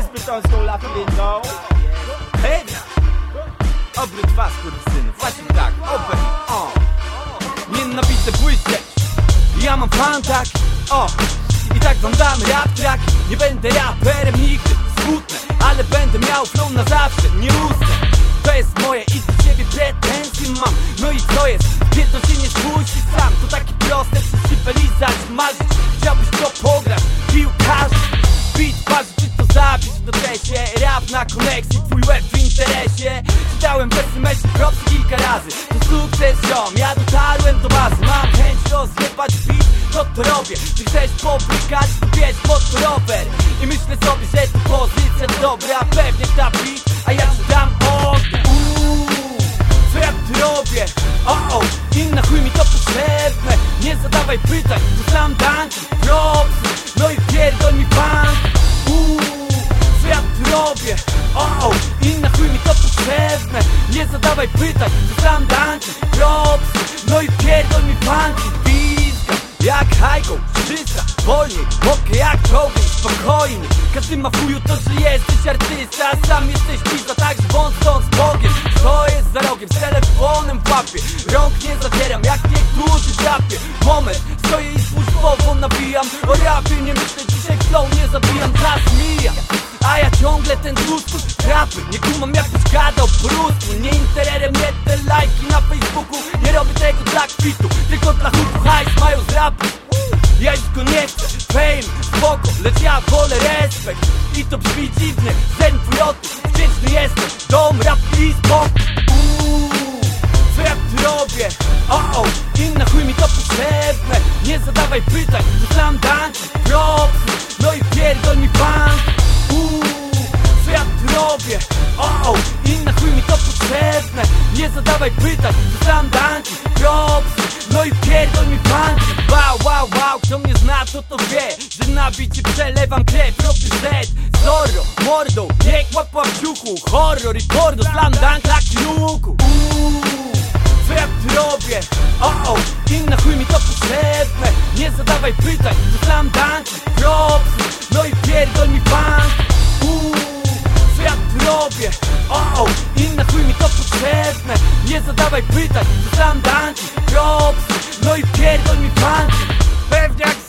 Bezbytą z laty windą Hej! Obrót was, kurwysynu, właśnie tak, open, o. Nienawidzę błyszczeć. Ja mam fan tak, o. I tak wam dam rap track Nie będę raperem nigdy, smutne Ale będę miał flow na zawsze, nie ustę. To jest moje i do ciebie pretensje mam. No i to jest, pierdol się nie spójrz sam. To taki proste, przysypelizacz, marzyć Chciałbyś to po SMS-ie propsy kilka razy. To sukces ziom, ja dotarłem do bazy. Mam chęć rozjebać beat, to to robię. Czy chcesz pobrykać, wiesz, pod rower. I myślę sobie, że to pozycja dobra. Pewnie ta beat, a ja ci dam oddech Uuu, co ja tu robię? O, o, inna chuj mi to potrzebne. Nie zadawaj pytań, to sam danki, propsy No i pierdol mi bank Uuu, co ja tu robię? O, o, inna chuj mi to potrzebne Nie zadawaj pytań, to sam danki, propsy No i pierdol mi banki, pizga Jak hajką, czysta, wolniej, mokę jak czołgiem, spokojnie Każdy ma w chuju to, że jesteś artysta A sam jesteś pizza, tak stąd z Bogiem. Co jest za rogiem, z telefonem w łapie Rąk nie zacieram, jak niektórzy w rapie Moment, stoję i służbowo nabijam O rapie nie myślę, dzisiaj flow nie zabijam Czas mija a ja ciągle ten duskus Rapy, nie kumam jak byś gadał po rusku Nie intererem, nie te lajki na Facebooku. Nie robię tego dla kwitu Tylko dla huku hajs mają z rapu. Ja już go nie chcę, fame, spoko, lecz ja wolę respekt. I to brzmi dziwnie, zen twój otus, wdzięczny jestem Dom, rap i spokój. Co ja tu robię? O, o, inna chuj mi to potrzebne. Nie zadawaj pytań, to sam danki, propsy. No i pierdol mi bank Uuu, co ja tu robię? O, o, inna chuj mi to potrzebne? Nie zadawaj pytań, to sam danki, propsy No i pierdol mi bank Wow, wow, wow, kto mnie zna to to wie Że na bicie przelewam krew, robię Z. Zorro, mordą, niech łapła w ciuchu. Horror i porno, slam dunk, luku Uuu, co ja tu robię? O, o, inna chuj mi to potrzebne? Nie zadawaj pytań, to slam dunk, propsy No i pierdol mi bank O, o, inna chuj mi to potrzebne. Nie zadawaj pytań, to sam danki, propsy. No i pierdol mi panki Pewniak